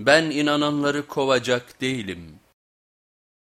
Ben inananları kovacak değilim.